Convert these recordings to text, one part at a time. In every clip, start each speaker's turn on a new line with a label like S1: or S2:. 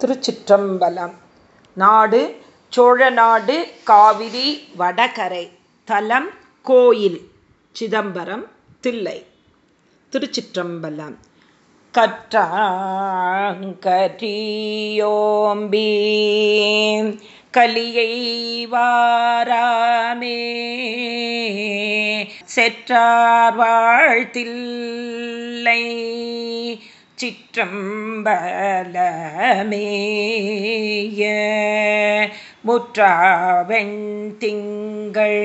S1: திருச்சிற்றம்பலம். நாடு சோழநாடு காவிரி வடகரை தலம் கோயில் சிதம்பரம் தில்லை. திருச்சிற்றம்பலம். கற்றாங்கரியோம்பி கலியை வாராமே செற்றார் வாழ்த்தில்லை. சிற்றம்பலமேய முற்றாவெண் திங்கள்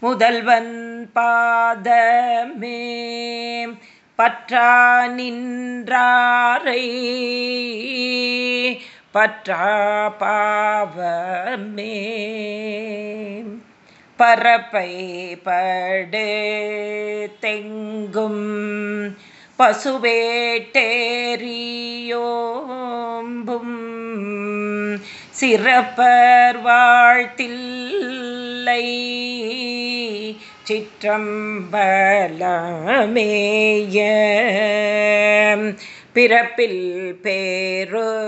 S1: முதல்வன் பாதமே பற்றா நின்றாரை பற்றா பாவமே பரப்பை படு தெங்கும் பசுவேட்டேரியோம்பும் சிறப்பர் வாழ்த்தில்லை. சிற்றம்பலமேய பிறப்பில் பேரு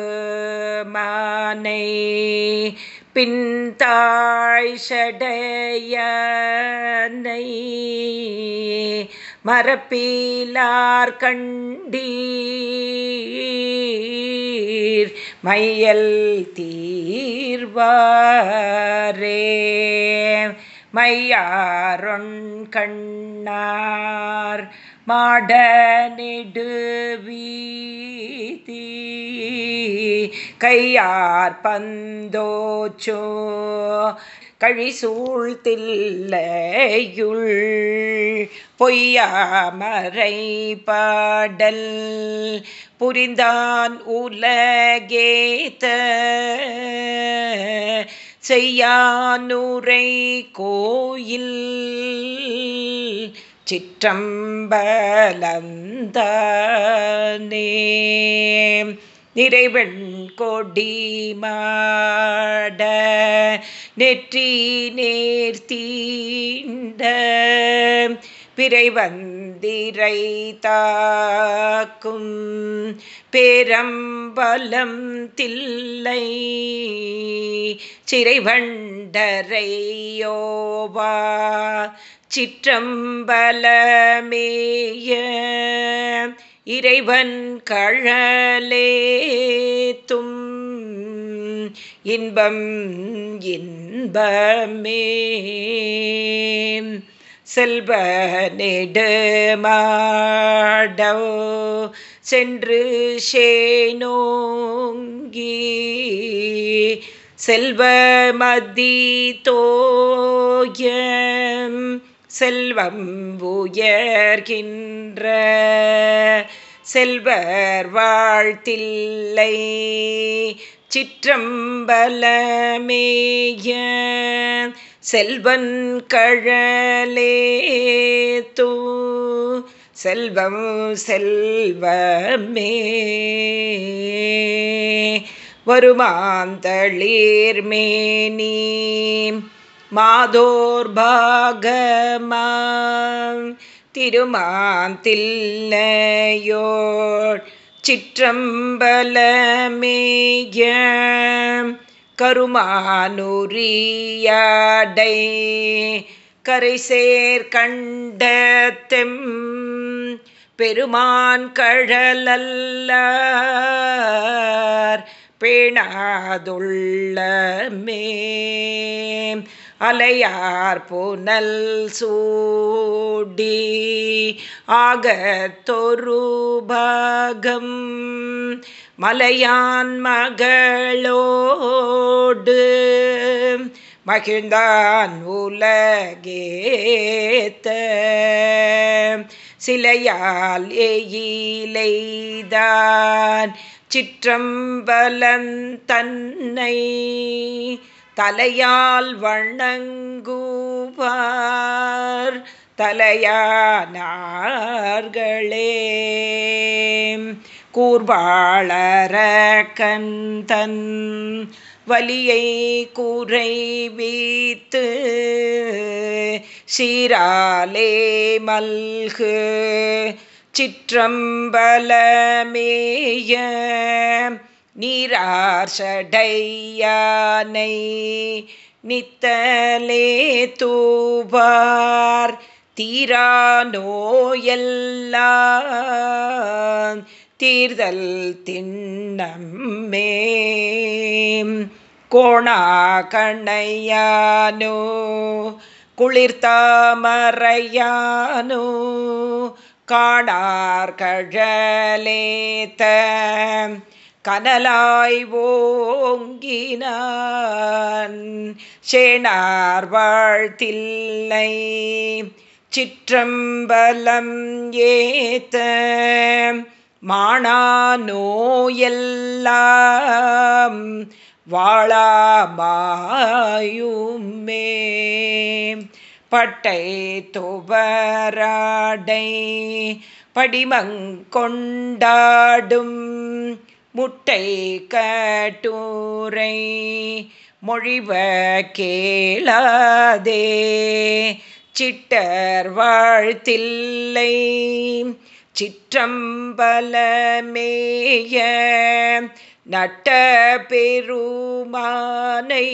S1: மானை மரப்பீலார் கண்டீர். மையல் தீர்வாரே. மையாரொன் கண்ணார் மாட நெடுவீதீ கையார் பந்தோச்சோ கழிசூழ்த்தில்லையுள் பொய்யாமரை பாடல் புரிந்தான் உலகேத்த செய்யானுரை கோயில் சிற்றம்பலந்தானே. நிறைவெண் கொடி மாட நெற்றி நேர்த்தீண்ட பிறைவந்திரை தாக்கும் பேரம்பலம் தில்லை சிறைவண்டரையோவா சிற்றம்பலமேய இறைவன் கழலேத்தும் இன்பம் இன்பமே. செல்வ நெடுமாடோ சென்று சேனோங்கி செல்வ மதி தோயம் செல்வம் உயர்கின்ற செல்வர் வாழ்த்தில்லை. சிற்றம்பலமேய செல்வன் கழலே தூ. செல்வம் செல்வமே. வருமாந்தளிர்மேனி மாதோர் பாகமாம் சிற்றம்பலமேய கருமானுரியாடை கரைசேர் கண்டத்தெம் பெருமான் கழலல்லார் பேணாதுள்ளமே. அலையார் புனல் சூடி ஆகத்தொரு பாகம். மலையான் மகளோடு மகிழ்ந்தான் உலகேத்த. சிலையால் எயிலைதான் சிற்றம்பலன் தன்னை தலையால் வணங்குவார் தலையானார்களே. கூர்வாளர கந்தன் வலியை கூரை வீத்து சீராலே மல்கு சிற்றம்பலமேய நீரார்ஷடையானை நித்தலே தூவார். தீரானோயெல்லாம் தீர்தல் திண்ணம்மே. கோணா கண்ணையானோ குளிர்தாமரையானோ காணார் கழலேத்த கனலாய் ஓங்கினான். சேனார் வாழ்த்தில்லை. சிற்றம்பலம் ஏத்த மாணானோயெல்லாம் வாழாமாயுமே. பட்டை துவராடை படிமங்கொண்டாடும் முட்டை கட்டுரை மொழிவ கேளாதே. சிட்டர் வாழ்த்தில்லை சிற்றம்பலமேய நட்ட பெருமானை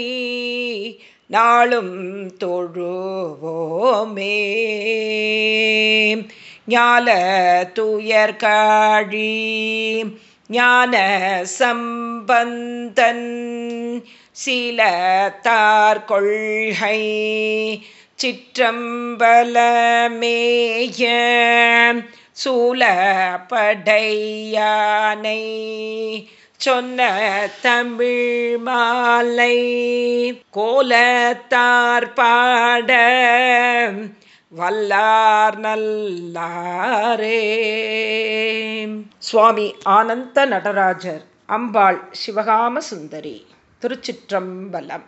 S1: நாளும் தொழுவோமே. ஞால துயர்காழி ஞான சம்பந்தன் சில தார் கொள்கை சிற்றம்பலமேய சூலப்படையானை சொன்ன தமிழ் மாலை கோலத்தார் பாட வல்லார் நல்லாரே. சுவாமி ஆனந்த நடராஜர் அம்பாள் சிவகாம சுந்தரி திருச்சிற்றம்பலம்.